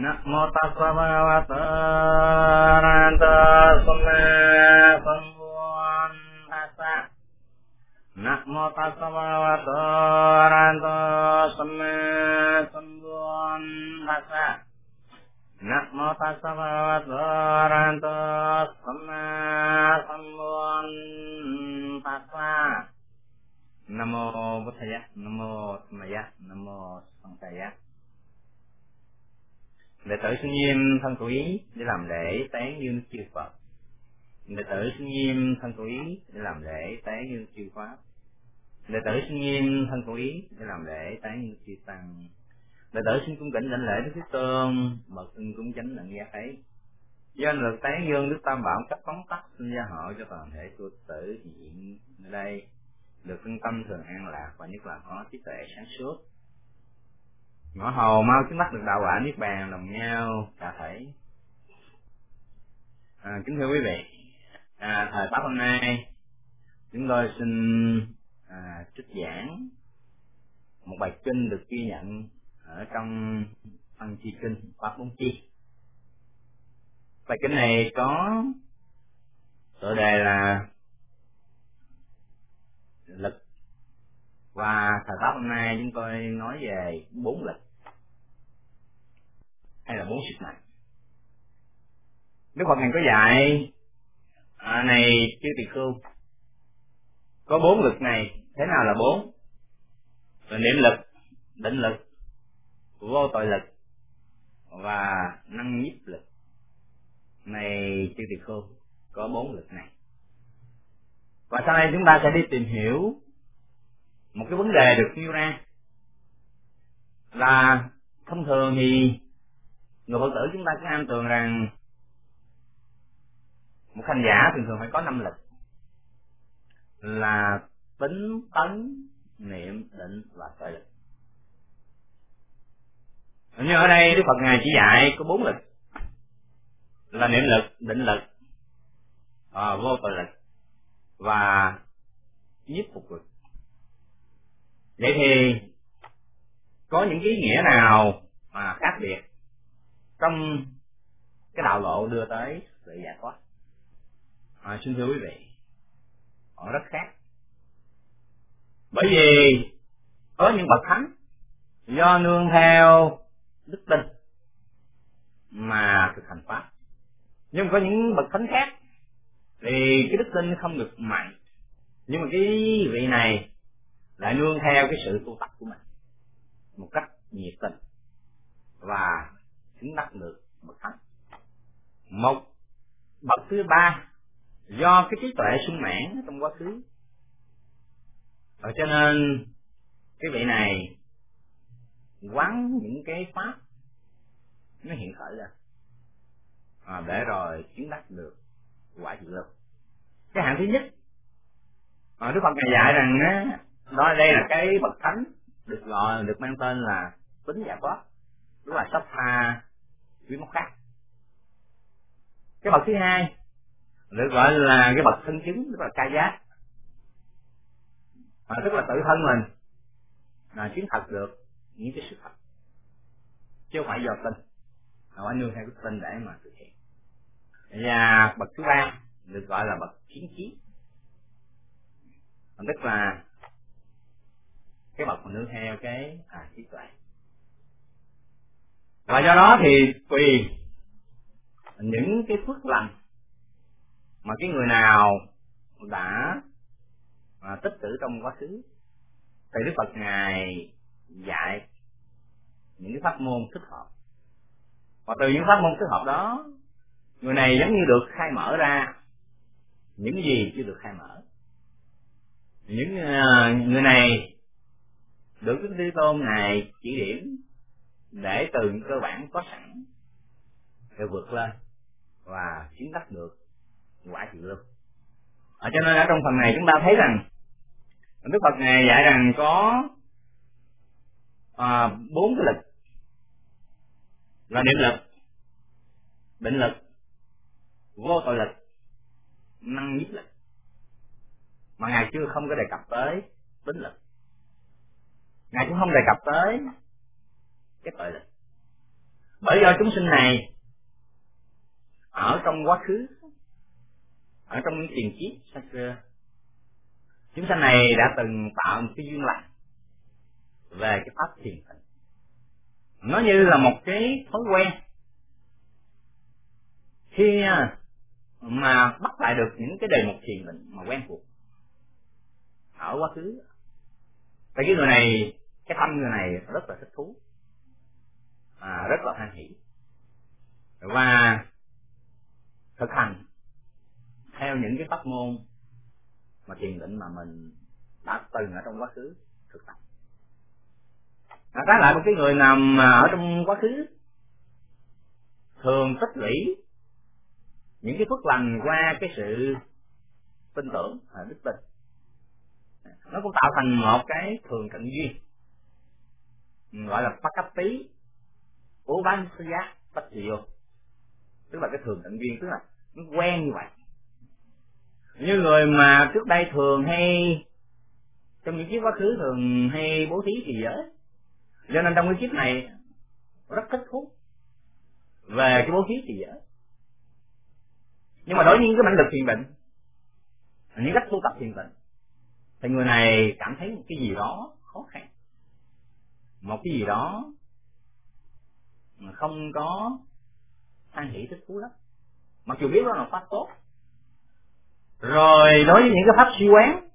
นะโมตัสสะภะคะวะโตอะระหะโตสัมมาสัมพุทธัสสะนะโมตัสสะภะคะวะโตอะระหะโตสัมมาสัมพุทธัสสะนะโมตัสสะภะคะวะโตอะระหะโตสัมมาสัมพุทธัสสะนะโมพุทธะนะโมธรรมะนะโมสังฆะ đệ tử sinh nghiêm thân quý ý để làm lễ tán dương chư phật. Đệ tử sinh nghiêm thân quý ý để làm lễ tán dương chư pháp. Đệ tử sinh nghiêm thân quý ý để làm lễ tán dương chư tăng. Đệ tử xin cung kính lãnh lễ đức thế tôn, bậc xin cung chánh đặng gia ấy. Do lực tán dương đức tam bảo cách phóng tắc xin gia hộ cho toàn thể tu tử hiện đây, được phân tâm thường an lạc và nhất là có trí tuệ sáng suốt ngõ hầu mau chứng mắt được đạo quả niết bàn đồng nhau. Dạ, Cả thể à, kính thưa quý vị. À, thời pháp hôm nay chúng tôi xin à, trích giảng một bài kinh được ghi nhận ở trong văn chi kinh pháp bốn chi. Bài kinh này có tựa đề là lực. Và thời pháp hôm nay chúng tôi nói về bốn lực hay là bốn sức mạnh đức phật ngài có dạy à, này chư tỳ khưu có bốn lực này thế nào là bốn? Là niệm lực định lực vô tội lực và năng nhiếp lực. Này chư tỳ khưu có bốn lực này. Và sau đây chúng ta sẽ đi tìm hiểu một cái vấn đề được nêu ra. Là thông thường thì người phật tử chúng ta cũng am tường rằng một hành giả thường thường phải có năm lực. Là tính tấn niệm định và tuệ lực. Như ở đây đức phật ngài chỉ dạy có bốn lực. Là niệm lực định lực à, vô tuệ lực và nhiếp phục lực. Vậy thì có những ý nghĩa nào mà khác biệt trong cái đạo lộ đưa tới sự giải thoát. À, xin thưa quý vị họ rất khác. Bởi vì có những bậc thánh do nương theo đức tin mà thực hành pháp. Nhưng có những bậc thánh khác thì cái đức tin không được mạnh. Nhưng mà cái vị này lại nương theo cái sự tu tập của mình một cách nhiệt tình và chứng đắc được bậc thánh. Một bậc thứ ba do cái trí tuệ sung mãn trong quá khứ. Và cho nên cái vị này quán những cái pháp nó hiện khởi ra. À, để rồi chứng đắc được quả diệu lực cái hạng thứ nhất à, đức phật ngài dạy rằng á đó đây là cái bậc thánh được gọi được mang tên là tính giải thoát đúng là sắp tha quý móc khác. Cái bậc thứ hai được gọi là cái bậc thân chứng tức là ca giác. À, tức là tự thân mình là chứng thật được những cái sự thật. Chứ không phải do tin. Mà phải nương theo cái tin để mà thực hiện. Và bậc thứ ba được gọi là bậc kiến trí tức là cái bậc mà nương theo cái à, trí tuệ và do đó thì tùy những cái phước lành mà cái người nào đã à, tích trữ trong quá khứ thì đức phật ngài dạy những cái pháp môn thích hợp. Và từ những pháp môn thích hợp đó người này giống như được khai mở ra những gì chưa được khai mở. Những à, người này được đức thế tôn ngài chỉ điểm để từ những cơ bản có sẵn để vượt lên và chứng đắc được quả chịu luôn ở cho nên ở trong phần này chúng ta thấy rằng đức phật này dạy rằng có à, bốn cái lực là niệm lực định lực vô tội lực năng nhiếp lực. Mà ngài chưa không có đề cập tới tính lực. Ngài cũng không đề cập tới cái tội lực bởi do chúng sinh này ở trong quá khứ, ở trong những tiền kiếp xa xưa, chúng sanh này đã từng tạo một cái duyên lành về cái pháp thiền tịnh. Nó như là một cái thói quen. Khi à, mà bắt lại được những cái đề mục thiền định mà quen thuộc ở quá khứ tại cái người này, cái tâm người này rất là thích thú à, rất là hoan hỷ. Và thực hành theo những cái pháp môn mà thiền định mà mình đã từng ở trong quá khứ thực tập. À, trái lại một cái người nào mà ở trong quá khứ thường tích lũy những cái phước lành qua cái sự tin tưởng và đức tin nó cũng tạo thành một cái thường cận duyên gọi là phát cấp tí ố bán giá bắt gì vô. Tức là cái thường tận duyên tức là nó quen như vậy. Như người mà trước đây thường hay, trong những kiếp quá khứ thường hay bố thí thì giới cho nên trong cái kiếp này, rất thích thú. Về cái bố thí thì giới nhưng mà đối với những cái mãnh lực thiền định, những cách tu tập thiền định, thì người này cảm thấy một cái gì đó khó khăn. Một cái gì đó mà không có an hỷ thích thú lắm. Mặc dù biết đó là pháp tốt. Rồi đối với những cái pháp suy quán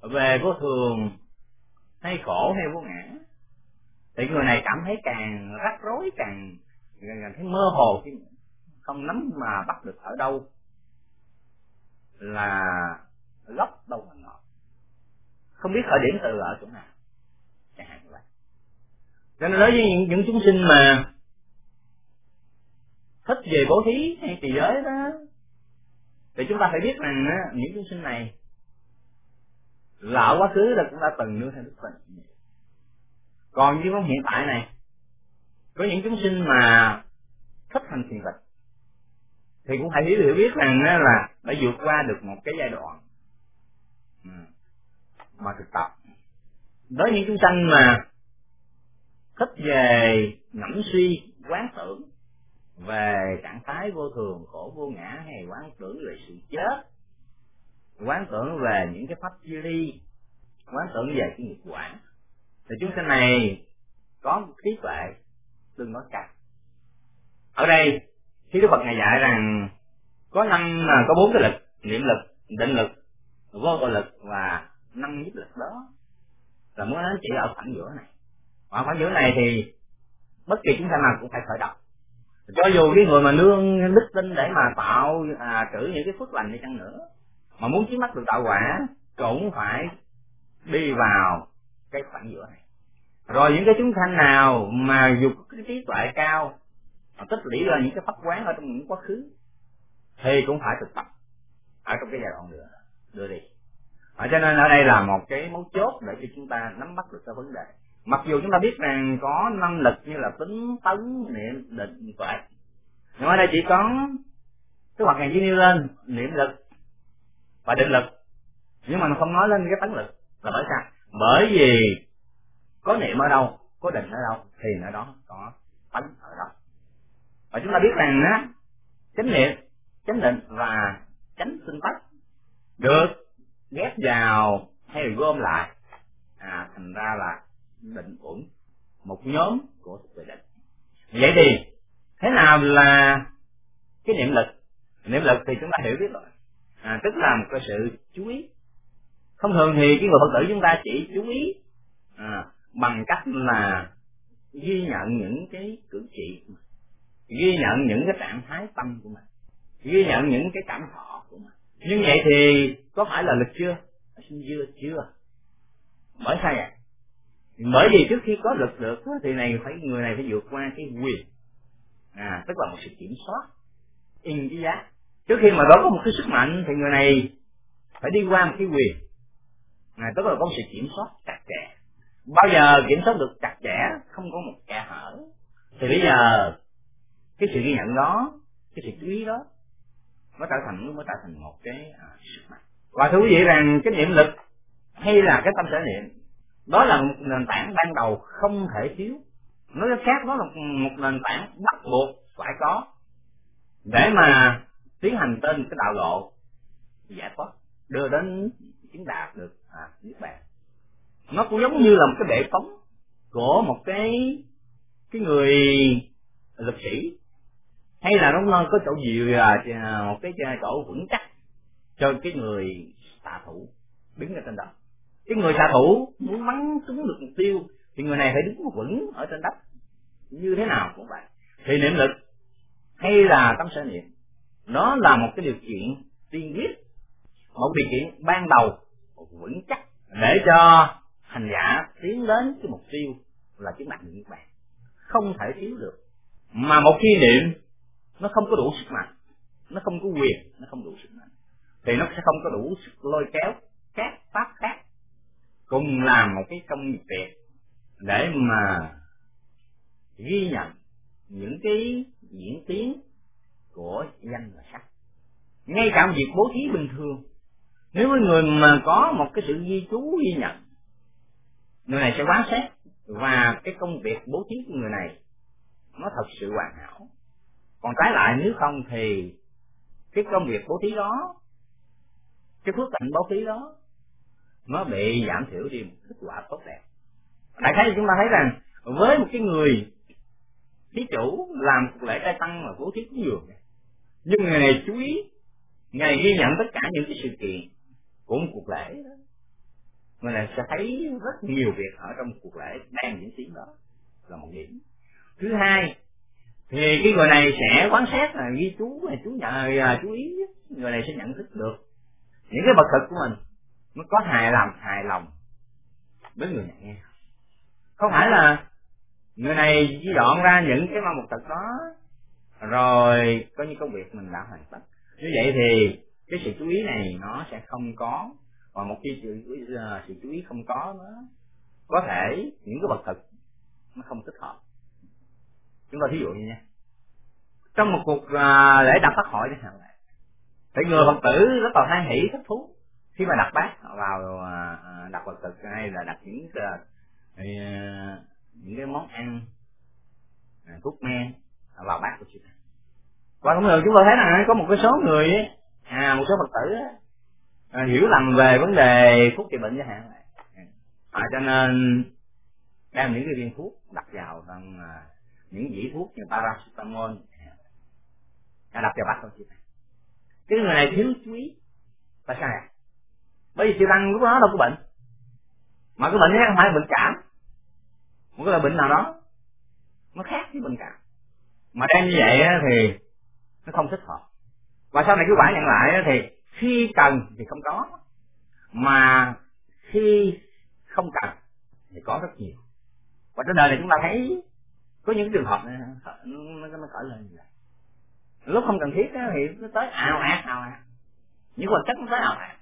về vô thường, hay khổ, hay vô ngã, thì người này cảm thấy càng rắc rối, càng càng thấy mơ hồ không nắm mà bắt được ở đâu là gốc đâu mà ngọn không biết khởi điểm từ ở chỗ nào. Chẳng hạn như vậy cho nên đối với những, những chúng sinh mà thích về bố thí hay trì giới đó thì chúng ta phải biết rằng á những chúng sinh này là quá khứ là cũng đã từng nương theo đức phật. Còn như trong hiện tại này có những chúng sinh mà thích hành thiền tịch thì cũng phải hiểu biết rằng á là đã vượt qua được một cái giai đoạn ừ, mà thực tập. Đối với những chúng sanh mà thích về ngẫm suy, quán tưởng, về trạng thái vô thường, khổ vô ngã hay quán tưởng về sự chết, quán tưởng về những cái pháp chia ly quán tưởng về cái nghiệp quả. Thì chúng sanh này có một trí tuệ tương đối cao. Ở đây, khi đức phật ngài dạy rằng, có năm à, có bốn cái lực, niệm lực, định lực, vô tội lực và năm nhất lực đó. Là muốn nói chỉ ở khoảng giữa này mà khoảng giữa này thì bất kỳ chúng ta nào cũng phải khởi động. Cho dù cái người mà nương đức tin để mà tạo à, trữ những cái phước lành đi chăng nữa mà muốn chiếm mắt được tạo quả cũng phải đi vào cái khoảng giữa này. Rồi những cái chúng sanh nào mà dục cái trí tuệ cao mà tích lũy ra những cái pháp quán ở trong những quá khứ thì cũng phải thực tập ở trong cái giai đoạn nữa đưa đi. Ở cho nên ở đây là một cái mấu chốt để cho chúng ta nắm bắt được cái vấn đề mặc dù chúng ta biết rằng có năng lực như là tính tấn niệm định tuệ. Nhưng ở đây chỉ có cái hoạt ngàn chỉ nêu lên, niệm lực và định lực. Nhưng mà nó không nói lên cái tấn lực là bởi sao? Bởi vì có niệm ở đâu, có định ở đâu thì ở đó có tấn ở đó. Và chúng ta biết rằng á, chánh niệm, chánh định và chánh sinh tắc được ghép vào hay là gom lại. À thành ra là định uẩn một nhóm của tuệ định vậy thì thế nào là cái niệm lực? Niệm lực thì chúng ta hiểu biết rồi. À, tức là một cái sự chú ý. Thông thường thì cái người phật tử chúng ta chỉ chú ý à, bằng cách là ghi nhận những cái cử chỉ ghi nhận những cái trạng thái tâm của mình ghi nhận những cái cảm thọ của mình. Nhưng vậy thì có phải là lực chưa? Chưa chưa? Bởi sao vậy? Bởi vì trước khi có lực được thì này phải người này phải vượt qua cái quyền. À tức là một sự kiểm soát. In cái giá. Trước khi mà đó có một cái sức mạnh thì người này phải đi qua một cái quyền. À, tức là có một sự kiểm soát chặt chẽ. Bao giờ kiểm soát được chặt chẽ không có một kẻ hở. Thì bây giờ cái sự ghi nhận đó cái sự chú ý đó mới tạo thành mới tạo thành một cái à, sức mạnh. Và thưa quý vị rằng cái niệm lực hay là cái tâm sở niệm đó là một nền tảng ban đầu không thể thiếu. Nói cách khác đó là một nền tảng bắt buộc phải có để mà tiến hành trên cái đạo lộ giải thoát đưa đến chứng đạt được à, niết bàn. Nó cũng giống như là một cái bệ phóng của một cái cái người lực sĩ hay là nó có chỗ gì à, một cái chỗ vững chắc cho cái người tà thủ đứng ở trên đó cái người xạ thủ muốn bắn trúng được mục tiêu, thì người này phải đứng vững ở trên đất. Như thế nào cũng vậy. Thì niệm lực hay là tâm sở niệm, nó là một cái điều kiện tiên quyết. Một điều kiện ban đầu vững chắc để cho hành giả tiến đến cái mục tiêu là chứng đạt niết bàn. Không thể thiếu được. Mà một khi niệm, nó không có đủ sức mạnh, nó không có quyền, nó không đủ sức mạnh. Thì nó sẽ không có đủ sức lôi kéo các pháp khác cùng làm một cái công việc để mà ghi nhận những cái diễn tiến của danh và sắc. Ngay cả việc bố thí bình thường. Nếu với người mà có một cái sự ghi chú, ghi nhận, người này sẽ quán xét và cái công việc bố thí của người này nó thật sự hoàn hảo. Còn trái lại, nếu không thì cái công việc bố thí đó, cái phước hạnh bố thí đó nó bị giảm thiểu đi một kết quả tốt đẹp. Đại khái chúng ta thấy rằng, với một cái người thí chủ làm cuộc lễ trai tăng mà bố thí cúng dường, nhưng ngày này chú ý, ngày ghi nhận tất cả những cái sự kiện của một cuộc lễ đó, người này sẽ thấy rất nhiều việc ở trong cuộc lễ đang diễn tiến đó là một điểm. Thứ hai, thì cái người này sẽ quán xét là ghi chú là chú nhận là chú ý, người này sẽ nhận thức được những cái bậc thực của mình nó có hài lòng hài lòng với người nhận nghe. Không phải là người này chỉ dọn ra những cái mong một tật đó rồi có những công việc mình đã hoàn tất. Như vậy thì cái sự chú ý này nó sẽ không có và một khi sự, ờ, sự chú ý không có nó có thể những cái vật thực nó không thích hợp. Chúng ta thí dụ như nha trong một cuộc ờ, lễ đặt phát hội chẳng hạn thì người phật tử rất là hoan hỷ thích thú khi mà đặt bát vào à, à, đặt vật thực hay là đặt những cái, những cái món ăn thuốc men vào bát của chị và cũng thường chúng ta thấy là có một cái số người ấy, à một số phật tử ấy, à, hiểu lầm về vấn đề thuốc trị bệnh chẳng hạn à, cho nên đem những cái viên thuốc đặt vào trong à, những dĩ thuốc như paracetamol à, đặt vào bát thôi ta. Cái người này thiếu chú ý tại sao bởi vì chị năng lúc đó đâu có bệnh. Mà cái bệnh ấy không phải bệnh cảm. Một cái là bệnh nào đó. Nó khác với bệnh cảm. Mà đang như vậy thì nó không thích hợp. Và sau này cái quả nhận lại thì khi cần thì không có. Mà khi không cần thì có rất nhiều. Và trên đời này chúng ta thấy có những trường hợp nó, nó khởi lên như vậy. Lúc không cần thiết thì nó tới ào ạt ào ạt. Những vật chất nó tới ào ạt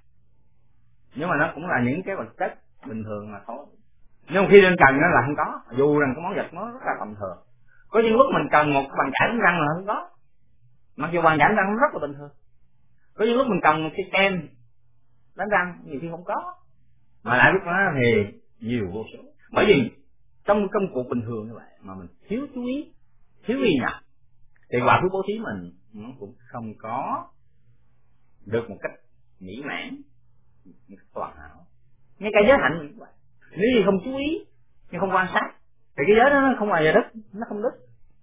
nhưng mà nó cũng là những cái vật chất bình thường mà thôi. Nhưng khi lên cần nó là không có. Dù rằng cái món vật nó rất là tầm thường. Có những lúc mình cần một bàn chải đánh răng là không có. Mặc dù bàn chải đánh răng rất là bình thường. Có những lúc mình cần một cái kem đánh răng, nhiều khi không có. Mà lại lúc đó thì nhiều vô số. Bởi vì trong công cuộc bình thường như vậy mà mình thiếu chú ý, thiếu ghi nhận thì quả phước bố thí mình nó cũng không có được một cách mỹ mãn toàn hảo. Ngay cả giới hạnh vậy. Nếu như không chú ý nhưng không quan sát thì cái giới đó nó không ngoài giờ đất, nó không đứt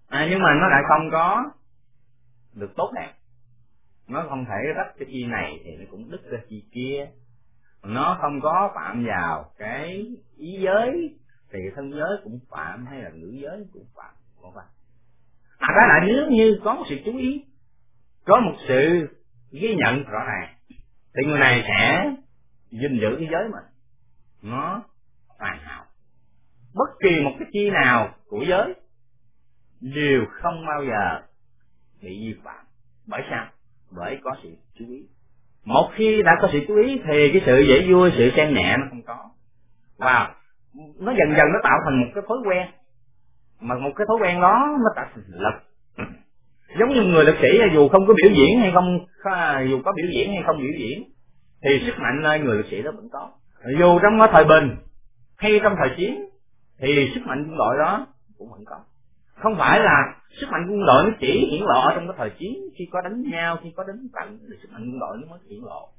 à, nhưng mà nó lại không có được tốt đẹp. Nó không thể rách cái chi này thì nó cũng đứt ra chi kia. Nó không có phạm vào cái ý giới thì thân giới cũng phạm hay là nữ giới cũng phạm. Vân phải à cái lại nếu như có một sự chú ý có một sự ghi nhận rõ ràng thì người này sẽ gìn giữ cái giới mình nó hoàn hảo bất kỳ một cái chi nào của giới đều không bao giờ bị vi phạm. Bởi sao? Bởi có sự chú ý. Một khi đã có sự chú ý thì cái sự dễ vui, sự xem nhẹ nó không có. Và nó dần dần nó tạo thành một cái thói quen. Mà một cái thói quen đó nó tạo thành lực. Giống như người lực sĩ, dù không có biểu diễn hay không à, dù có biểu diễn hay không biểu diễn thì sức mạnh nơi người lực sĩ đó vẫn có. Dù trong cái thời bình hay trong thời chiến thì sức mạnh quân đội đó cũng vẫn có. Không phải là sức mạnh quân đội nó chỉ hiển lộ ở trong cái thời chiến khi có đánh nhau khi có đánh trận thì sức mạnh quân đội nó mới hiển lộ.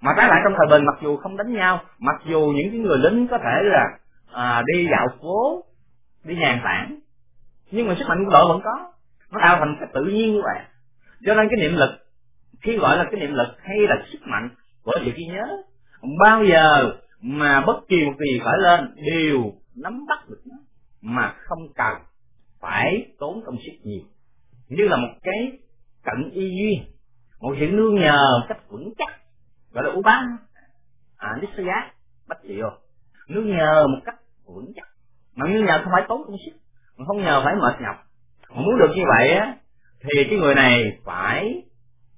Mà trái lại trong thời bình mặc dù không đánh nhau mặc dù những cái người lính có thể là à, đi dạo phố đi nhàn tản nhưng mà sức mạnh quân đội vẫn có. Nó tạo thành cái tự nhiên như vậy. Cho nên cái niệm lực khi gọi là cái niệm lực hay là sức mạnh của sự ghi nhớ bao giờ mà bất kỳ một gì khởi lên đều nắm bắt được nó, mà không cần phải tốn công sức nhiều. Như là một cái cận y duyên một sự nương nhờ cách vững chắc, gọi là u bán à nisaya bách diệu nương nhờ một cách vững chắc. Mà nương nhờ không phải tốn công sức, mà không nhờ phải mệt nhọc. Mà muốn được như vậy á, thì cái người này phải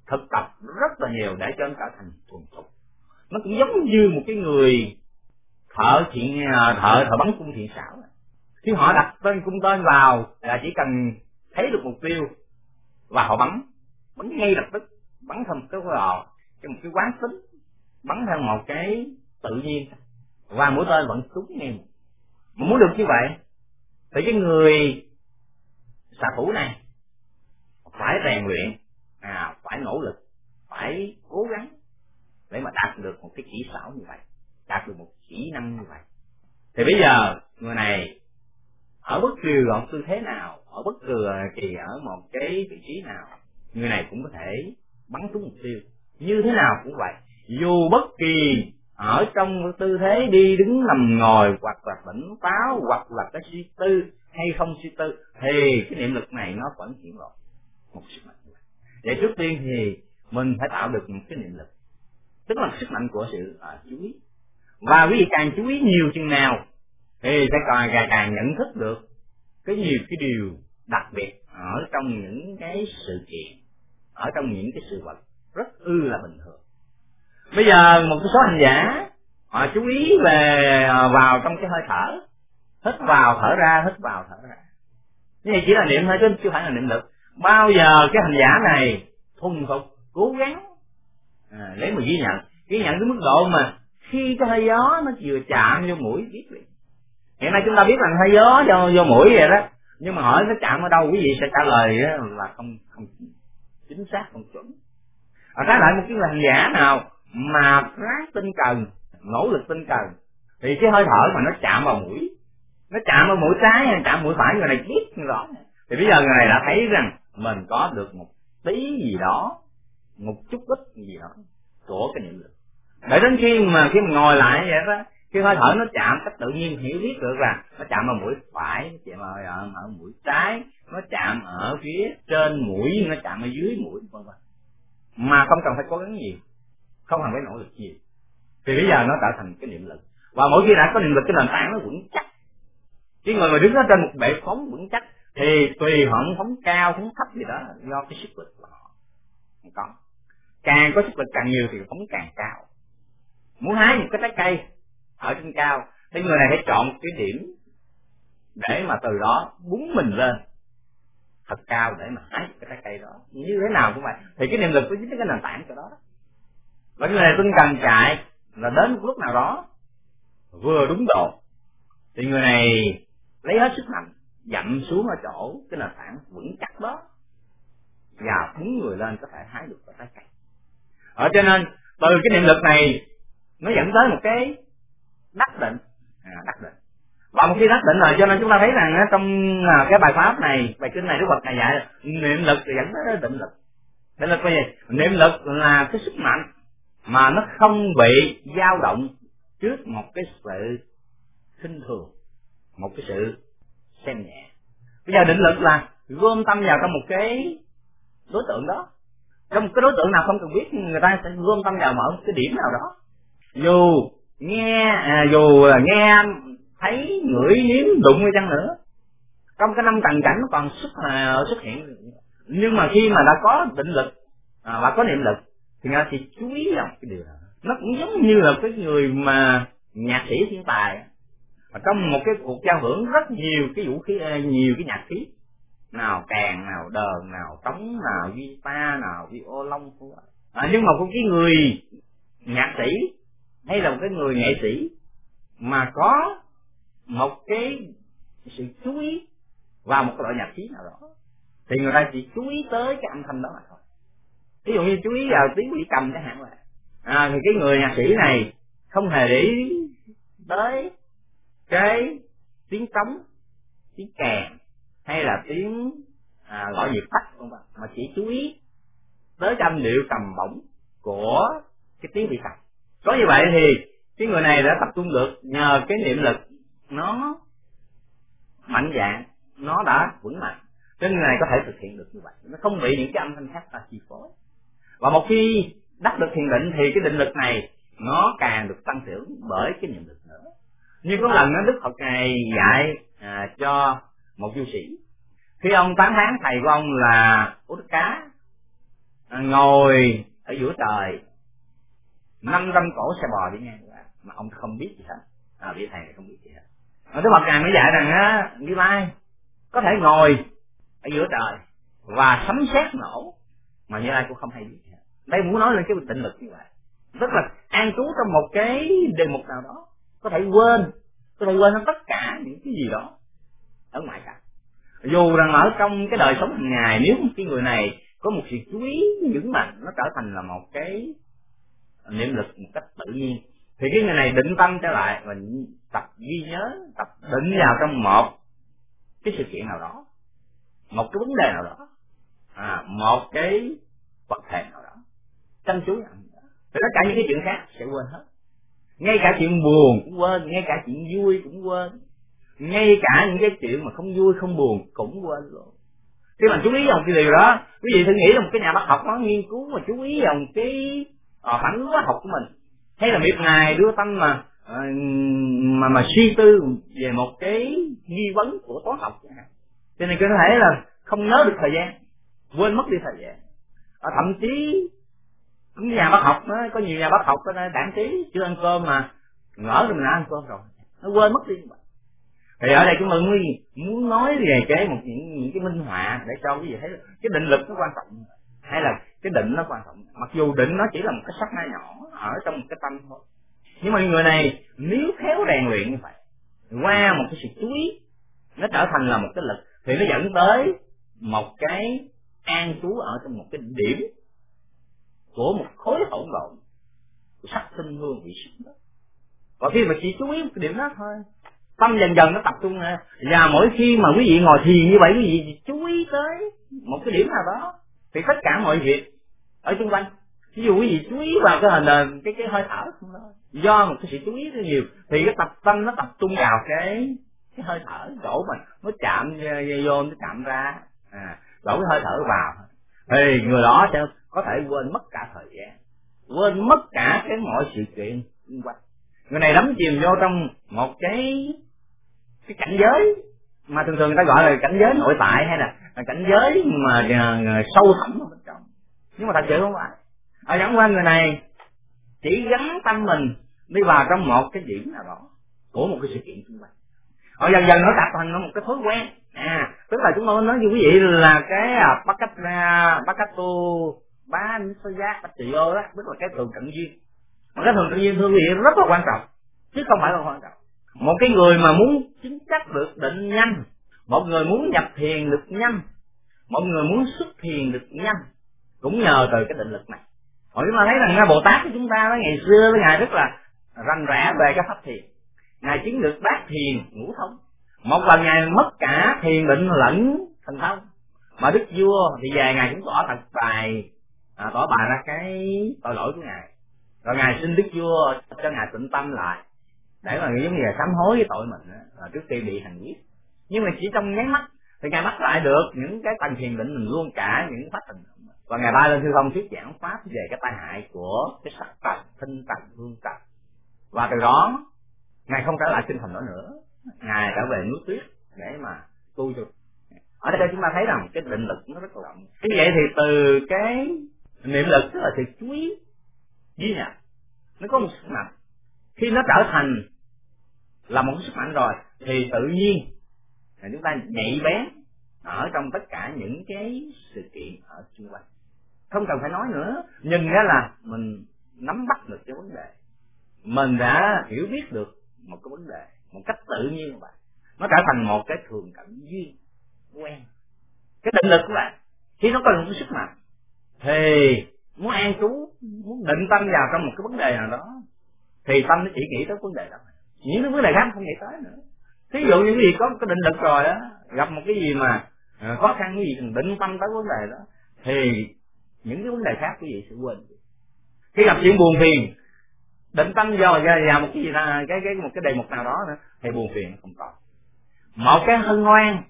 thực tập rất là nhiều để cho anh trở thành thuần thục. Nó cũng giống như một cái người thợ thiện à, thợ thợ bắn cung thiện xảo. Khi họ đặt tên cung tên vào là chỉ cần thấy được mục tiêu và họ bắn bắn ngay lập tức, bắn thành cái lò trong một cái quán tính, bắn theo một cái tự nhiên. Và mũi tên vẫn trúng ngay. Mà muốn được như vậy, thì cái người xạ thủ này phải rèn luyện. À phải nỗ lực, phải cố gắng để mà đạt được một cái chỉ xảo như vậy, đạt được một kỹ năng như vậy. Thì bây giờ người này, ở bất kỳ gọn tư thế nào, ở bất kỳ ở một cái vị trí nào, người này cũng có thể bắn trúng mục tiêu. Như thế nào cũng vậy, dù bất kỳ ở trong tư thế đi đứng nằm ngồi hoặc là tỉnh táo hoặc là cái suy tư hay không suy tư, thì cái niệm lực này nó vẫn hiện lộ một sức mạnh vậy trước tiên thì mình phải tạo được một cái niệm lực tức là sức mạnh của sự à, chú ý. Và quý vị càng chú ý nhiều chừng nào thì sẽ càng càng, càng nhận thức được cái nhiều cái điều đặc biệt ở trong những cái sự kiện ở trong những cái sự vật rất ư là bình thường. Bây giờ một số hành giả họ chú ý về à, vào trong cái hơi thở hít vào thở ra hít vào thở ra. Như này chỉ là niệm thôi chứ chưa phải là niệm lực bao giờ cái hành giả này thuần phục cố gắng à, lấy mà ghi nhận. Ghi nhận cái mức độ mà khi cái hơi gió nó vừa chạm vô mũi biết liền. Hiện nay chúng ta biết rằng hơi gió vô, vô mũi vậy đó. Nhưng mà hỏi nó chạm ở đâu quý vị sẽ trả lời là không không chính xác không chuẩn. Ở trái lại một cái hành giả nào mà ráng tinh cần nỗ lực tinh cần thì cái hơi thở mà nó chạm vào mũi nó chạm vào mũi trái hay chạm mũi phải người này biết rõ. Thì bây giờ người này đã thấy rằng mình có được một tí gì đó một chút ít gì đó của cái niệm lực. Để đến khi mà khi mình ngồi lại vậy đó khi hơi thở nó chạm cách tự nhiên hiểu biết được là nó chạm vào mũi phải nó chạm ở, ở, ờ, ở mũi trái nó chạm ở phía trên mũi nó chạm ở dưới mũi vân vân. Mà không cần phải cố gắng gì, không cần phải nỗ lực gì. thì bây giờ nó tạo thành cái niệm lực. Và mỗi khi đã có niệm lực cái nền tảng nó vững chắc. Cái người mà đứng ở trên một bệ phóng vững chắc thì tùy họ phóng cao, phóng thấp gì đó, do cái sức lực của họ không có. Càng có sức lực càng nhiều thì phóng càng cao. Muốn hái một cái trái cây ở trên cao, thì người này phải chọn cái điểm để mà từ đó búng mình lên. Thật cao để mà hái cái trái cây đó. Như thế nào cũng vậy. Thì cái niệm lực của chính cái nền tảng cho đó và cái này tinh cần chạy là đến một lúc nào đó vừa đúng độ, thì người này lấy hết sức mạnh dặm xuống ở chỗ cái nền tảng vững chắc đó. Và bốn người lên có thể hái được cái trái cây. Ở cho nên từ cái niệm lực này nó dẫn tới một cái đắc định. À, đắc định. Và một khi đắc định rồi cho nên chúng ta thấy rằng trong à, cái bài pháp này bài kinh này đức phật này dạy niệm lực thì dẫn tới định lực. Định lực là gì? Niệm lực là cái sức mạnh mà nó không bị dao động trước một cái sự khinh thường một cái sự xem nhẹ. Bây giờ định lực là gom tâm vào trong một cái đối tượng đó. Trong một cái đối tượng nào không cần biết người ta sẽ gom tâm vào mở một cái điểm nào đó. Dù nghe à, dù là nghe thấy ngửi nếm đụng hay chăng nữa trong cái năm trần cảnh nó còn xuất à, xuất hiện. Nhưng mà khi mà đã có định lực à, và có niệm lực thì người thì chú ý vào cái điều đó. Nó cũng giống như là cái người mà nhạc sĩ thiên tài và trong một cái cuộc giao hưởng rất nhiều cái vũ khí ờ, nhiều cái nhạc khí nào kèn nào đờn nào trống nào guitar nào violon à, nhưng mà có cái người nhạc sĩ hay là một cái người nghệ sĩ mà có một cái sự chú ý vào một cái loại nhạc khí nào đó thì người ta chỉ chú ý tới cái âm thanh đó mà thôi. Ví dụ như chú ý vào tiếng quỷ cầm chẳng hạn vậy. À, thì cái người nhạc sĩ này không hề để ý tới cái tiếng trống tiếng kèn hay là tiếng à, gọi nhịp tắt không mà chỉ chú ý tới cái âm điệu cầm bổng của cái tiếng bị cầm có như vậy thì cái người này đã tập trung được nhờ cái niệm lực nó mạnh dạng nó đã vững mạnh. Cái người này có thể thực hiện được như vậy. Nó không bị những cái âm thanh khác ta chi phối. Và một khi đắc được thiền định thì cái định lực này nó càng được tăng trưởng bởi cái niệm lực nữa như có lần đó đức phật ngài dạy à, cho một du sĩ. Khi ông tán thán thầy của ông là út cá à, ngồi ở giữa trời năm trăm cổ xe bò đi ngang mà ông không biết gì hết. À, vị thầy này không biết gì hết. Mà đức phật ngài mới dạy rằng á như lai có thể ngồi ở giữa trời và sấm sét nổ mà như lai cũng không hay biết gì hết. Đây muốn nói lên cái tịnh lực như vậy. Rất là an trú trong một cái đề mục nào đó có thể quên. Có thể quên hết tất cả những cái gì đó ở ngoài cả dù rằng ở trong cái đời sống hàng ngày nếu cái người này có một sự chú ý vững mạnh nó trở thành là một cái niệm lực một cách tự nhiên thì cái người này định tâm trở lại và tập ghi nhớ tập định vào trong một cái sự kiện nào đó một cái vấn đề nào đó à, một cái vật thể nào đó. Chăm chú nhận thì tất cả những cái chuyện khác sẽ quên hết ngay cả chuyện buồn cũng quên ngay cả chuyện vui cũng quên. Ngay cả những cái chuyện mà không vui không buồn cũng quên luôn. Khi mà chú ý vào cái điều đó. Quý vị thử nghĩ là một cái nhà bác học nó nghiên cứu mà chú ý vào cái uh, phản ứng hóa học của mình. Hay là miệt ngài đưa tâm mà ờ, mà mà suy tư về một cái nghi vấn của toán học chẳng hạn. Cho nên có thể là không nhớ được thời gian quên mất đi thời gian. Ờ, thậm chí cũng nhà bác học đó, có nhiều nhà bác học có đảng trí chưa ăn cơm mà ngỡ rồi mình đã ăn cơm rồi. Nó quên mất đi. Thì ở đây chúng tôi muốn muốn nói về cái một những những cái minh họa để cho quý vị thấy cái định lực nó quan trọng hay là cái định nó quan trọng. Mặc dù định nó chỉ là một cái sắc na nhỏ ở trong một cái tâm thôi. Nhưng mà người này nếu khéo rèn luyện như vậy qua một cái sự chú ý nó trở thành là một cái lực thì nó dẫn tới một cái an trú ở trong một cái điểm của một khối hỗn độn sắc sinh hương vị sắc đó. Và khi mà chỉ chú ý một cái điểm đó thôi tâm dần dần nó tập trung ra. Và mỗi khi mà quý vị ngồi thiền như vậy quý vị chú ý tới một cái điểm nào đó thì tất cả mọi việc ở xung quanh. Ví dụ quý vị chú ý vào cái hình nền, cái cái hơi thở không do một cái sự chú ý rất nhiều thì cái tập tâm nó tập trung vào cái cái hơi thở chỗ mình nó chạm ờ, vô nó chạm ra à đổ cái hơi thở vào. Thì người đó sẽ có thể quên mất cả thời gian. Quên mất cả cái mọi sự kiện xung quanh. Người này đắm chìm vô trong một cái cái cảnh giới mà thường thường người ta gọi là cảnh giới nội tại hay là cảnh giới mà uh, sâu thẳm ở bên trong. Nhưng mà thật sự không phải. Ở chẳng qua người này chỉ gắn tâm mình đi vào trong một cái điểm nào đó của một cái sự kiện xung quanh. Họ dần dần nó tạo thành nó một cái thói quen. À tức là chúng tôi nói với quý vị là cái à, bắt cách à, bắt cách tu ba số giác bắt trị đó, tức là cái thường cận duyên. Mà cái thường cận duyên thương vị rất là quan trọng, chứ không phải là quan trọng. Một cái người mà muốn chính xác được định nhanh một người muốn nhập thiền được nhanh một người muốn xuất thiền được nhanh cũng nhờ từ cái định lực này. Hỏi chúng ta thấy rằng bồ tát của chúng ta đó, ngày xưa với ngài rất là rành rẽ về cái pháp thiền. Ngài chứng được bát thiền ngũ thông một lần ngài mất cả thiền định lẫn thành thông. Mà đức vua thì về ngài cũng tỏ thật tài à, tỏ bài ra cái tội lỗi của ngài. Rồi ngài xin đức vua cho ngài tịnh tâm lại để mà giống như là sám hối với tội mình là trước khi bị hành quyết nhưng mà chỉ trong nháy mắt thì ngài bắt lại được những cái tầng thiền định mình luôn cả những pháp tình và ngài ba lên thư không thuyết giảng pháp về cái tai hại của cái sắc tật thân tật hương tật và từ đó ngài không trở lại sinh thành đó nữa. Ngài trở về núi tuyết để mà tu cho. Ở đây chúng ta thấy rằng cái định lực nó rất là rộng. Như vậy thì từ cái niệm lực tức là sự chú ý duy nhận nó có một sức mạnh. Khi nó trở thành là một sức mạnh rồi, thì tự nhiên là chúng ta nhạy bén ở trong tất cả những cái sự kiện ở xung quanh. Không cần phải nói nữa, nhưng đó là mình nắm bắt được cái vấn đề. Mình đã hiểu biết được một cái vấn đề, một cách tự nhiên vậy nó trở thành một cái thường cảm duyên quen. Cái định lực của bạn, khi nó có một sức mạnh thì muốn an trú muốn định tâm vào trong một cái vấn đề nào đó thì tâm nó chỉ nghĩ tới vấn đề đó. Những cái vấn đề khác không nghĩ tới nữa. Thí dụ như cái gì có cái định lực rồi á gặp một cái gì mà à, khó khăn cái gì cần định tâm tới vấn đề đó thì những cái vấn đề khác quý vị sẽ quên khi gặp chuyện buồn phiền định tâm vào vào một cái gì là cái cái một cái đề mục nào đó nữa thì buồn phiền không còn. Một cái hân hoan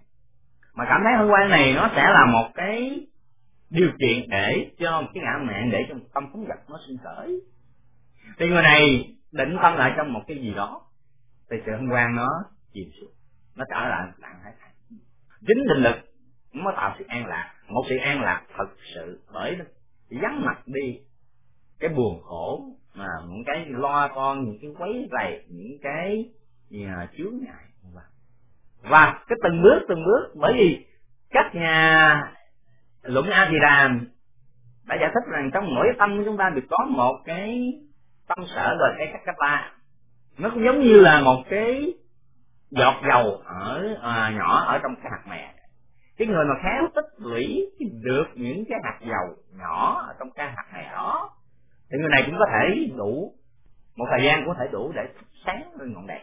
mà cảm thấy hân hoan này nó sẽ là một cái điều kiện để cho một cái ngã mạng để cho một tâm phóng vật nó sinh khởi. Thì người này định tâm lại trong một cái gì đó thì sự hân hoan nó chìm xuống nó trở lại trạng thái thành chính định lực mới tạo sự an lạc. Một sự an lạc thật sự bởi nó vắng mặt đi cái buồn khổ mà những cái lo con, những cái quấy rầy những cái nhà chướng ngại. Và cái từng bước từng bước bởi vì các nhà luận a thì đàm đã giải thích rằng trong mỗi tâm của chúng ta được có một cái tâm sở và cái cách ba. Nó cũng giống như là một cái giọt dầu ở à, nhỏ ở trong cái hạt mè. Cái người mà khéo tích lũy được những cái hạt dầu nhỏ ở trong cái hạt mè đó thì người này cũng có thể đủ một thời gian cũng có thể đủ để sáng lên ngọn đèn.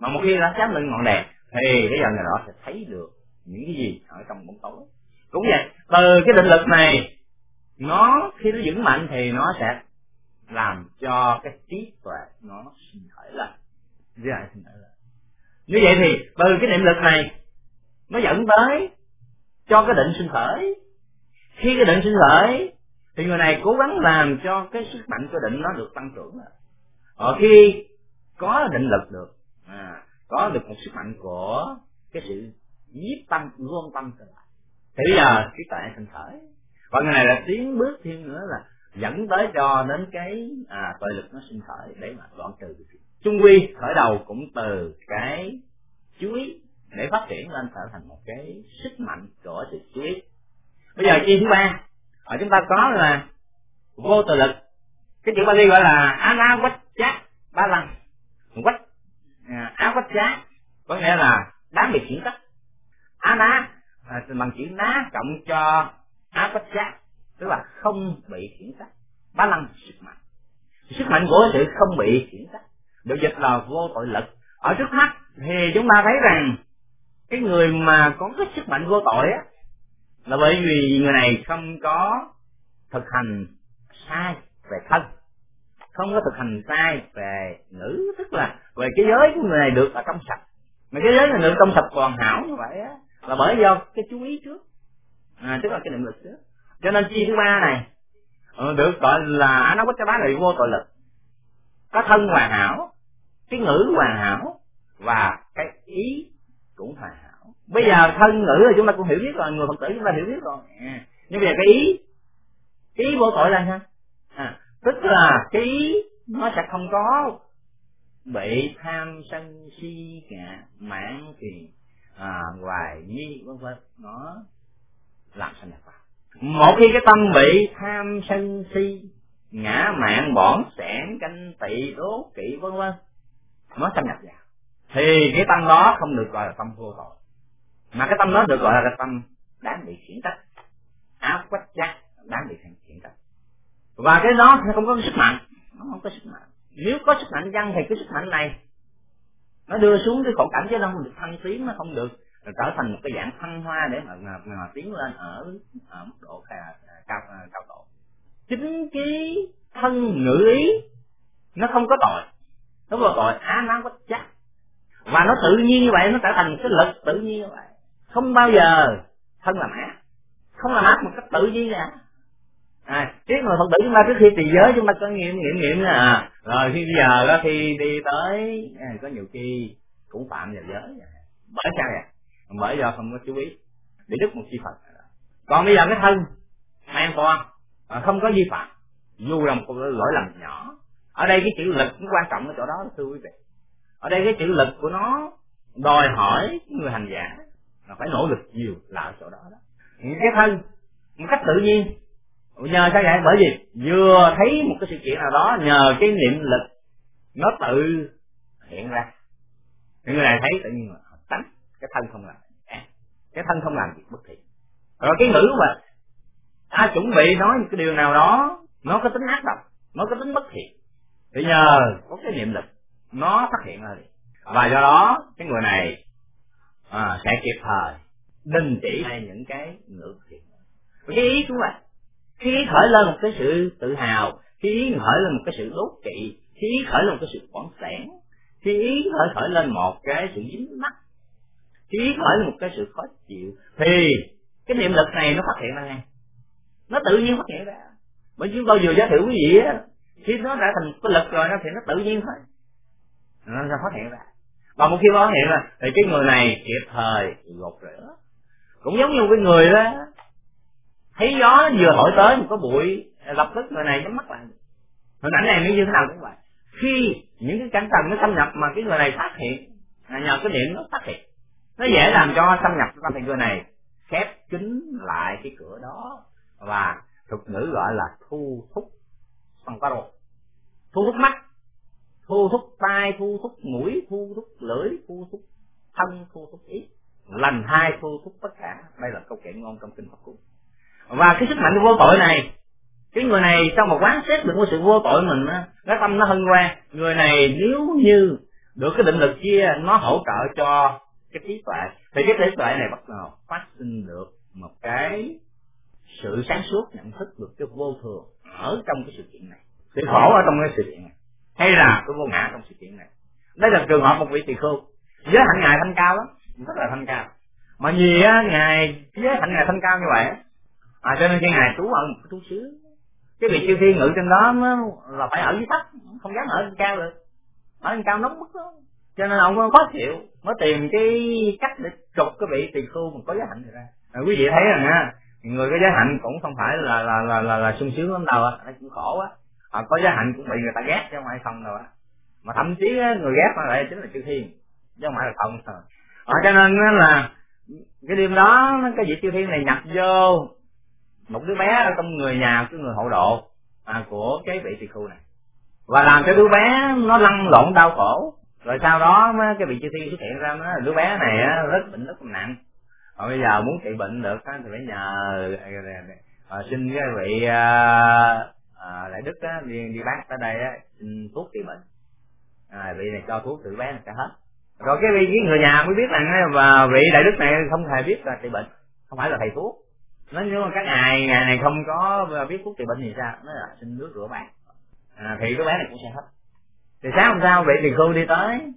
Mà một khi đã sáng lên ngọn đèn thì bây giờ người đó sẽ thấy được những cái gì ở trong bóng tối cũng vậy. Từ cái định lực này nó khi nó vững mạnh thì nó sẽ làm cho cái trí tuệ nó sinh khởi lên. Dạ sinh khởi lên như vậy thì từ cái định lực này nó dẫn tới cho cái định sinh khởi. Khi cái định sinh khởi thì người này cố gắng làm cho cái sức mạnh của định nó được tăng trưởng ở khi có định lực được à, có được một sức mạnh của cái sự nhiếp tâm luôn tâm trở lại thì bây giờ cái tại thành khởi. Và cái này là tiến bước thêm nữa là dẫn tới cho đến cái à, tội lực nó sinh khởi để mà đoạn trừ trung quy khởi đầu cũng từ cái chú ý để phát triển lên trở thành một cái sức mạnh của sự chú ý. Bây giờ chi thứ ba ở chúng ta có là vô tự lực. Cái chữ Bali gọi là ana quách chát ba lần quách à, áo quách chát có nghĩa là đáng bị chuyển trách ana à, bằng chữ ná cộng cho áo quách chát tức là không bị khiển trách ba lăng sức mạnh. Sức mạnh của sự không bị khiển trách được dịch là vô tội lực. Ở trước mắt thì chúng ta thấy rằng cái người mà có cái sức mạnh vô tội á là bởi vì người này không có thực hành sai về thân không có thực hành sai về ngữ tức là về cái giới của người này được ở trong sạch. Mà cái giới này được trong sạch hoàn hảo như vậy á là bởi do cái chú ý trước. À, tức là cái niệm lực trước. Cho nên chi thứ ba này ờ, được gọi là nó có cái bá này vô tội lực có thân hoàn hảo cái ngữ hoàn hảo và cái ý cũng hoàn hảo. Bây giờ thân ngữ là chúng ta cũng hiểu biết rồi người phật tử chúng ta hiểu biết rồi. À, nhưng bây giờ cái ý cái ý vô tội là sao? À, tức là cái ý nó sẽ không có bị tham sân si ngạ mãn phiền à, hoài nghi vân vân. Nó làm sanh nhập vào? Một khi cái tâm bị tham sân si ngã mạn bỏn sẻn canh tị đố kỵ vân vân nó xâm nhập vào. Thì cái tâm đó không được gọi là tâm vô tội. Mà cái tâm đó được gọi là cái tâm đáng bị khiển trách. Áo quách chắc đáng bị khiển trách. Và cái đó nó không có sức mạnh. Nó không có sức mạnh. Nếu có sức mạnh dân thì cái sức mạnh này nó đưa xuống cái khổ cảnh chứ nó không được thăng tiến nó không được. Trở thành một cái dạng thăng hoa để mà, mà, mà tiến lên ở, ở mức độ à, cao, cao cao độ. Chính cái thân ngữ ý nó không có tội. Nó có tội á nó có chắc và nó tự nhiên như vậy nó trở thành cái lực tự nhiên như vậy. Không bao giờ thân là ác không là ác một cách tự nhiên cả à trước mà phật tử chúng ta trước khi tỳ giới chúng ta có nghiệm nghiệm nghiệm à rồi khi bây giờ đó khi đi tới à, có nhiều khi cũng phạm vào giới bởi sao vậy? Bởi do không có chú ý để đức một chi phật. Còn bây giờ cái thân an toàn à, không có vi phạm dù là một lỗi lầm nhỏ. Ở đây cái chữ lực cũng quan trọng ở chỗ đó thưa quý vị. Ở đây cái chữ lực của nó đòi hỏi người hành giả là phải nỗ lực nhiều là ở chỗ đó đó. Những cái thân một cách tự nhiên nhờ sao vậy? Bởi vì vừa thấy một cái sự kiện nào đó nhờ cái niệm lực nó tự hiện ra. Người này thấy tự nhiên là tránh cái thân không làm. Cái thân không làm việc bất thiện. Rồi cái ngữ mà ta chuẩn bị nói một cái điều nào đó nó có tính ác độc nó có tính bất thiện. Thì nhờ có cái niệm lực nó phát hiện ra và do đó cái người này à, sẽ kịp thời đình chỉ hay những cái ngữ thiện. Cái ý chúng là khi khởi lên một cái sự tự hào khi khởi lên một cái sự đố kỵ khi khởi lên một cái sự quẩn sẻn khi ý khởi khởi lên một cái sự dính mắt khi khởi lên một cái sự khó chịu. Thì cái niệm lực này nó phát hiện ra ngay. Nó tự nhiên phát hiện ra. Bởi chúng tôi vừa giới thiệu quý vị á, khi nó đã thành cái lực rồi nó thì nó tự nhiên thôi. Nó ra phát hiện ra. Và một khi phát hiện ra, thì cái người này kịp thời gột rửa. Cũng giống như cái người đó thấy gió vừa thổi tới một cái bụi, lập tức người này nhắm mắt lại. Hình ảnh này nó như thế nào cũng vậy. Khi những cái cảnh tầng nó xâm nhập mà cái người này phát hiện, là nhờ cái điểm nó phát hiện. Nó dễ làm cho xâm nhập trong thì người này khép kín lại cái cửa đó và thuật ngữ gọi là thu thúc bằng qua thu thúc mắt, thu thúc tai, thu thúc mũi, thu thúc lưỡi, thu thúc thân, thu thúc ý. Lần hai thu thúc tất cả. Đây là câu chuyện ngon trong kinh Phật cú và cái sức mạnh vô tội này, cái người này trong một quán xét được cái sự vô tội mình á, cái tâm nó hân hoan. Người này nếu như được cái định lực kia, nó hỗ trợ cho cái trí tuệ, thì cái trí tuệ này bắt đầu phát sinh được một cái sự sáng suốt, nhận thức được cái vô thường ở trong cái sự kiện này. Sự khổ ở trong cái sự kiện này, hay là cái vô ngã trong sự kiện này. Đây là trường hợp một vị tỳ khưu, giới hạnh ngài thanh cao lắm, rất là thanh cao. Mà vì á, ngài, giới hạnh ngài thanh cao như vậy à cho nên cái ngài trú ở một cái trú xứ. Cái vị chư thiên ngự trên đó nó là phải ở dưới thấp không dám ở trên cao được. Ở trên cao nóng bức lắm. Cho nên ông khó chịu mới tìm cái cách để trục cái vị tỳ khưu mà có giới hạnh này ra. À, quý vị thấy rằng á người có giới hạnh cũng không phải là là là là, là sung sướng lắm đâu á. Cũng khổ á. À, có giới hạnh cũng bị người ta ghét chứ không phải không đâu á. Mà thậm chí người ghét mà lại chính là chư thiên chứ không phải là không. À, cho nên là cái đêm đó cái vị chư thiên này nhập vô một đứa bé ở trong người nhà cái người hộ độ à, của cái vị tỳ khu này. Và làm cho đứa bé nó lăn lộn đau khổ. Rồi sau đó cái vị chư thiên xuất hiện ra nó đứa bé này rất bệnh rất nặng. Và bây giờ muốn trị bệnh được thì phải nhờ à, xin cái vị à, à, đại đức á, đi đi bác tới đây á, xin thuốc trị bệnh. À, vị này cho thuốc tự bé là sẽ hết. Rồi cái vị người nhà mới biết rằng và vị đại đức này không hề biết là trị bệnh không phải là thầy thuốc nó nếu mà các ngài ngày này không có biết thuốc trị bệnh thì sao? Nó là xin nước rửa bát. À, thì cái bé này cũng sẽ hết. Thì sáng hôm sau vị thì khu đi tới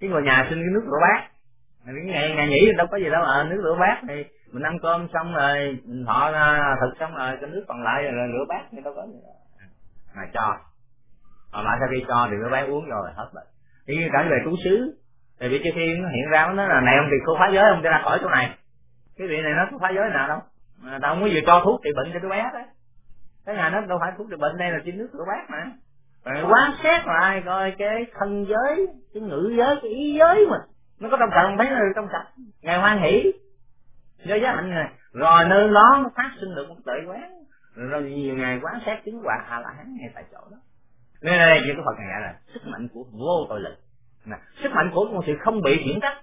cái ngồi nhà xin cái nước rửa bát. Ngày ngày nghỉ đâu có gì đâu à, nước rửa bát thì mình ăn cơm xong rồi mình thọ thực xong rồi cái nước còn lại rồi rửa bát thì đâu có gì đâu. Mà cho. Mà lại sau khi cho thì rửa bát uống rồi hết bệnh. Thì trở về trú xứ. Thì vị chư thiên nó hiện ra nó là này ông thì cô phá giới ông ra khỏi chỗ này. Cái vị này nó có phá giới nào đâu mà đâu có vừa cho thuốc trị bệnh cho đứa bé đấy cái nhà nó đâu phải thuốc trị bệnh đây là chỉ nước rửa bát mà. Quán xét lại coi cái thân giới cái ngữ giới cái ý giới mà. Nó có trong sạch không? Thấy nó trong sạch. Ngày hoan hỷ. Do giá hạnh này. Rồi nơi đó nó phát sinh được một tuệ quán. Rồi, nhiều ngày quán xét chứng quả a la hán ngay tại chỗ đó. Nên đây những cái phật này là sức mạnh của vô tội lực. Nè sức mạnh của một sự không bị khiển trách.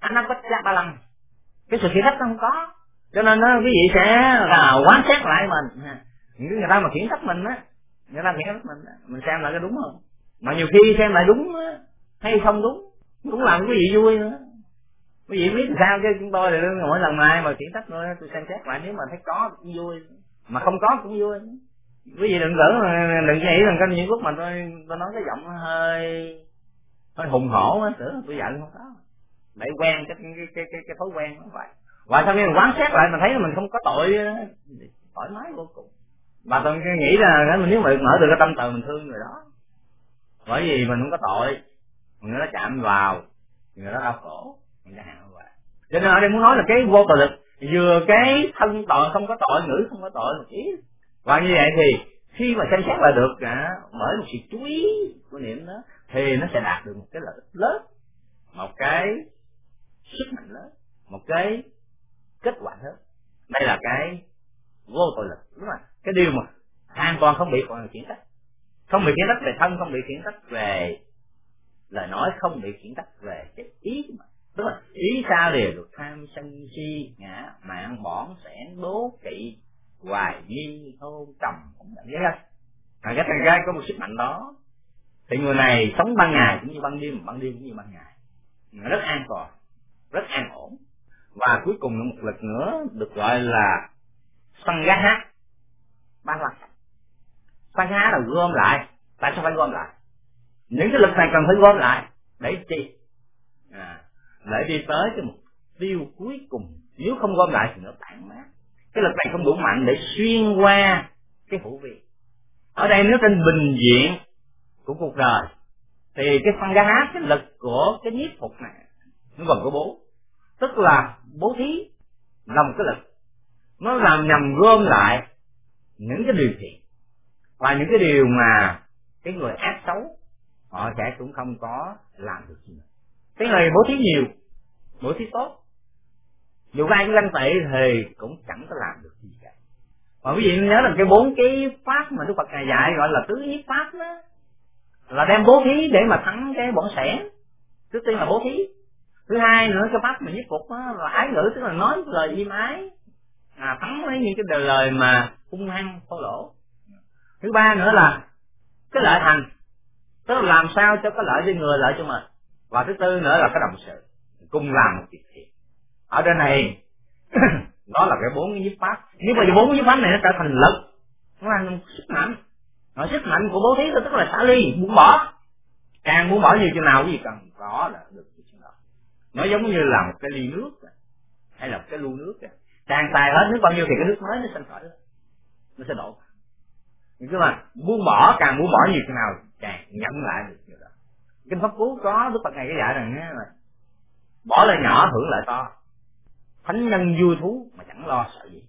Anapacha ba lăng. Cái sự khiển trách nó không có cho nên đó, quý vị sẽ là quán xét lại mình. Những người ta mà khiển trách mình á người ta khiển trách mình mình xem lại cái đúng không? Mà nhiều khi xem lại đúng hay không đúng cũng làm quý vị vui nữa. Quý vị biết sao chứ? Chúng tôi thì mỗi lần này mà khiển trách tôi tôi xem xét lại nếu mà thấy có cũng vui mà không có cũng vui. Quý vị đừng tưởng đừng nghĩ rằng có những lúc mà tôi tôi nói cái giọng hơi hơi hùng hổ á tưởng tôi giận không có. Để quen cái cái cái cái, cái thói quen nó vậy và sau khi mình quán xét lại, mình thấy là mình không có tội ờ, thoải mái vô cùng. Và tôi nghĩ là ờ, nếu mà mở được cái tâm từ mình thương người đó, bởi vì mình không có tội, người đó chạm vào, người đó đau khổ mình chẳng hạn vậy cho nên ở đây muốn nói là cái vô tội lực, vừa cái thân tội không có tội, ngữ không có tội một ý và như vậy thì, khi mà xem xét là được cả bởi một sự chú ý của niệm đó, thì nó sẽ đạt được một cái lợi ích lớn, một cái sức mạnh lớn, một cái kết quả hơn đây là cái vô tội lực đúng không cái điều mà hoàn toàn không bị còn là khiển trách. Không bị khiển trách về thân, không bị khiển trách về lời nói, không bị khiển trách về cái ý mà đúng không? ý sao đều được tham sân si, ngã mạng bỏn sẻn đố kỵ, hoài nghi hôn trầm cũng nhận thấy không cái thằng gái có một sức mạnh đó, thì người này sống ban ngày cũng như ban đêm ban đêm cũng như ban ngày. Rất an toàn, rất an ổn và cuối cùng một lực nữa được gọi là săn gá hát ba lần. Săn gá là gom lại. Tại sao phải gom lại? Những cái lực này cần phải gom lại để chi? À, để đi tới cái mục tiêu cuối cùng. Nếu không gom lại thì nó tản mát. Cái lực này không đủ mạnh để xuyên qua cái hữu vi. Ở đây nếu trên bình diện của cuộc đời thì cái phân giá cái lực của cái nhiếp phục này nó gồm có bố tức là bố thí là một cái lực. Nó làm nhằm gom lại những cái điều thiện. Và những cái điều mà cái người ác xấu, họ sẽ cũng không có làm được gì. Cái người bố thí nhiều, bố thí tốt. Dù ai cũng ganh tị thì cũng chẳng có làm được gì cả. Mà quý vị nhớ là cái bốn cái pháp mà đức phật ngài dạy gọi là tứ nhiếp pháp đó, là đem bố thí để mà thắng cái bọn sẻ. Trước tiên là bố thí thứ hai nữa cái pháp mà nhiếp phục á là ái ngữ tức là nói lời im ái. À, thắng lấy những cái lời mà hung hăng thô lỗ. Thứ ba nữa là cái lợi thành tức là làm sao cho có lợi cho người lợi cho mình. Và thứ tư nữa là cái đồng sự. Cùng làm một việc thiện. Ở đây này đó là cái bốn cái nhiếp pháp. Nhưng mà bốn cái nhiếp pháp này nó trở thành lực. Nó là sức mạnh. Nó sức mạnh của bố thí tức là xả ly buông bỏ. Càng buông bỏ nhiều chừng nào cái gì cần có là được chừng đó nó giống như là một cái ly nước hay là một cái lu nước càng xài hết, nước bao nhiêu thì cái nước mới nó sinh khởi nó sẽ đổ. Nhưng mà buông bỏ, càng buông bỏ nhiều thế nào, càng nhận lại được nhiều đó. Kinh pháp cú có, đức phật này cái dạy rằng là bỏ lại nhỏ, hưởng lợi to. Thánh nhân vui thú mà chẳng lo sợ gì.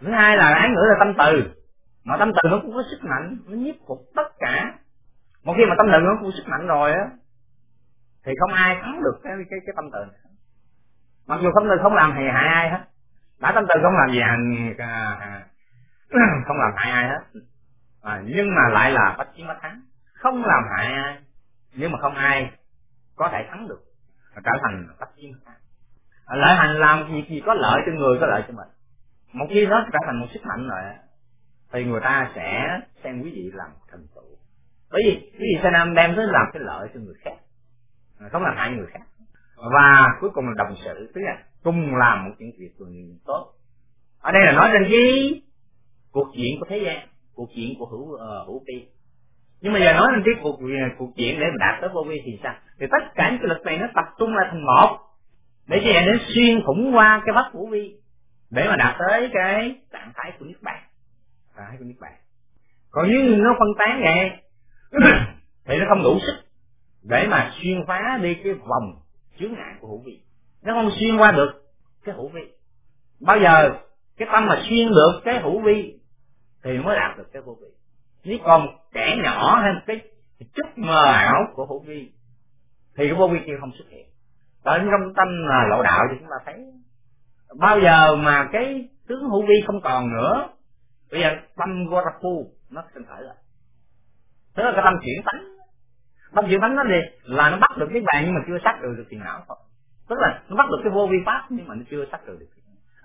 Thứ hai là ái ngữ là tâm từ. Mà tâm từ nó cũng có sức mạnh, nó nhiếp phục tất cả. Một khi mà tâm từ nó cũng có sức mạnh rồi á thì không ai thắng được cái cái cái tâm từ này. mặc dù tâm từ không làm thì hại ai hết. Đã tâm từ không làm gì hành không làm hại ai hết. À, nhưng mà lại là bách chiến bách thắng. Không làm hại ai nhưng mà không ai có thể thắng được. Trở thành bách chiến bách thắng. À, lợi hành làm việc gì có lợi cho người có lợi cho mình. Một khi nó trở thành một sức mạnh rồi thì người ta sẽ xem quý vị làm thành tựu. Bởi vì quý vị sẽ nam đem tới làm cái lợi cho người khác. À, không làm hại người khác. Và cuối cùng là đồng sự tức là cùng làm một những việc tốt. Ở đây là nói trên cái cuộc diện của thế gian cuộc diện của hữu uh, hữu vi. Nhưng mà giờ nói lên cái cuộc ờ, cuộc chuyện để mà đạt tới vô vi thì sao? Thì tất cả những cái lực này nó tập trung lại thành một để cho đến xuyên thủng qua cái bất hữu vi để mà đạt tới cái trạng thái của niết bàn. Trạng thái của niết bàn. Còn nếu nó phân tán vậy thì nó không đủ sức để mà xuyên phá đi cái vòng chướng ngại của hữu vi nó không xuyên qua được cái hữu vi bao giờ cái tâm mà xuyên được cái hữu vi thì mới đạt được cái vô vi nếu còn kẻ nhỏ hay cái chút mờ ảo của hữu vi thì cái vô vi kia không xuất hiện. Ở trong tâm là lộ đạo thì chúng ta thấy. Bao giờ mà cái tướng hữu vi không còn nữa, bây giờ tâm Gorafu nó sinh khởi rồi tức là cái tâm chuyển tánh bắt giữ tánh nó đi là nó bắt được cái bạn nhưng mà chưa xác được được tiền não thôi. Tức là nó bắt được cái vô vi pháp nhưng mà nó chưa xác được được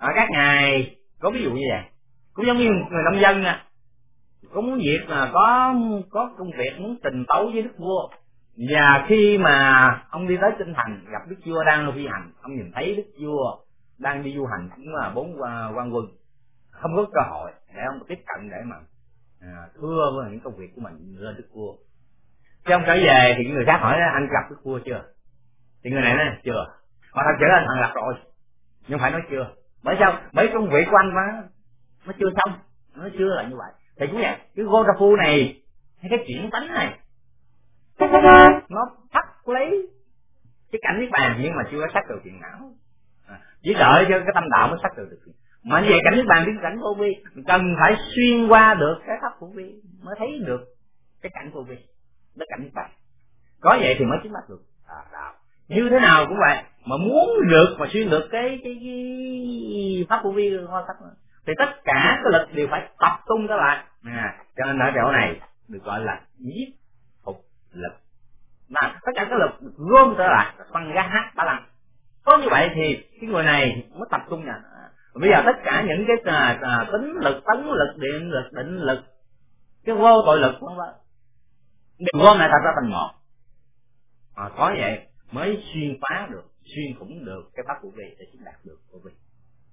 ở các ngài có ví dụ như vậy. Cũng giống như người nông dân nè. Có muốn việc là có có công việc muốn tình tấu với đức vua. Và khi mà ông đi tới kinh thành gặp đức vua đang phi hành ông nhìn thấy đức vua đang đi du hành cũng là bốn quan quân. Không có cơ hội để ông tiếp cận để mà à, thưa với những công việc của mình lên đức vua ông trở về thì người khác hỏi anh gặp đức vua chưa? Thì người này nói chưa. Mà thật sự anh thằng gặp rồi. Nhưng phải nói chưa. Bởi sao? Bởi công việc của anh mà nó chưa xong nó chưa là như vậy. Thì cũng vậy cái gorafu này hay cái chuyển tánh này nó bắt lấy cái cảnh niết bàn nhưng mà chưa có xác được chuyện não à, chỉ đợi cho cái tâm đạo mới xác được được. Mà như vậy cảnh niết bàn đến cảnh vô vi cần phải xuyên qua được cái pháp vô vi mới thấy được cái cảnh vô vi cái cảnh niết bàn có vậy thì mới chứng đắc được. À, đạo. Như thế nào cũng vậy. Mà muốn được mà xuyên được cái cái, cái pháp của vi hoa sắc thì tất cả cái lực đều phải tập trung trở lại. À, cho nên ở chỗ này được gọi là nhiếp phục lực. Mà tất cả các lực gom trở lại phân ra hát ba lần. Có như vậy thì cái người này mới tập trung nè bây giờ tất cả những cái à, à, tính lực tấn lực điện lực định lực cái vô tội lực vân vân đều gom lại thành ra thành một à, có vậy. Mới xuyên phá được xuyên cũng được cái pháp của vị để chứng đạt được của vị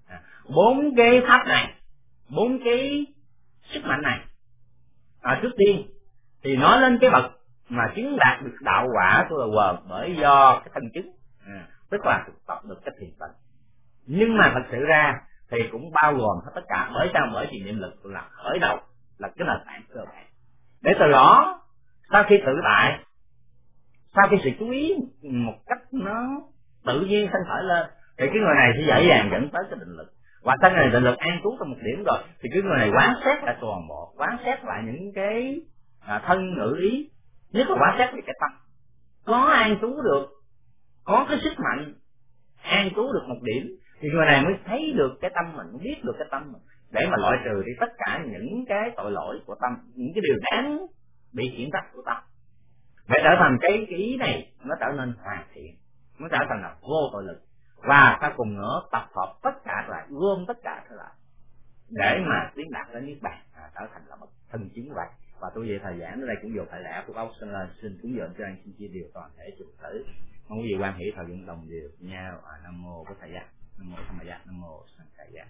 à, bốn cái pháp này bốn cái sức mạnh này à, trước tiên thì nói lên cái bậc mà chứng đạt được đạo quả của là quờ bởi do cái thân chứng. À, tức là thực tập được cái thiền tịnh. Nhưng mà thật sự ra thì cũng bao gồm hết tất cả. Bởi sao? Bởi vì niệm lực là khởi đầu là cái nền tảng cơ bản. Để từ đó sau khi tự tại sau khi sự chú ý một cách nó tự nhiên sanh khởi lên thì cái người này sẽ dễ dàng dẫn tới cái định lực. Và sau này định lực an trú trong một điểm rồi thì cái người này quán xét lại toàn bộ quán xét lại những cái à, thân ngữ ý. Nhất là quán xét về cái tâm. Có an trú được có cái sức mạnh an trú được một điểm thì người này mới thấy được cái tâm mình biết được cái tâm mình. Để mà loại trừ đi tất cả những cái tội lỗi của tâm những cái điều đáng bị khiển trách của tâm để trở thành cái, cái ý này nó trở nên hoàn thiện nó trở thành là vô tội lực. Và ta cùng nữa tập hợp tất cả lại gom tất cả lại để mà tiến đạt đến niết bàn à, trở thành là một thân chứng vậy. Và tôi về thời gian ở đây cũng dùng phải lẽ của ông xin lên xin cúng dường cho anh xin chia điều toàn thể chủ tử. Mong quý vị quan hệ thời gian đồng điều nhau à, nam mô có thầy giác nam mô tham gia nam mô sanh thầy giác.